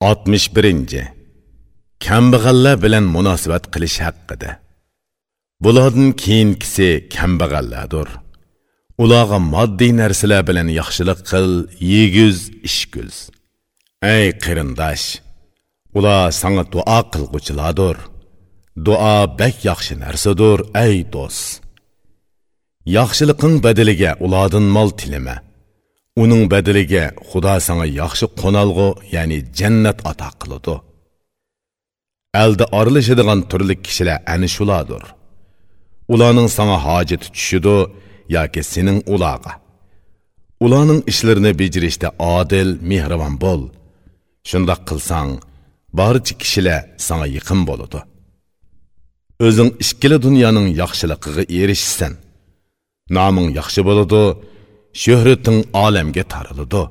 61. Kambag'allar bilan munosabat qilish haqida. Bulardan keyingisi kambag'allardir. Ularga moddiy narsalar bilan yaxshilik qil, yeguz, ishguz. Ey qarindosh, ular sanga duo qilg'uchilardir. Duo bek yaxshi narsadir, ey do'st. Yaxshiliqing badaliga ulardan mol tilama. Uning badiliga xudo sanga yaxshi qo'nalg'u ya'ni jannat ato qiladi. Alda oralashadigan turli kishilar ani shulardir. Ularning sanga hojati tushidi yoki sening ularga. Ularning ishlarini bejirishda odil mehribon bo'l. Shundoq qilsang barcha kishilar sanga yaqin bo'ladi. O'zing ikkala dunyoning yaxshiligiga erishsan noming yaxshi bo'ladi shuhrating olamga tariladi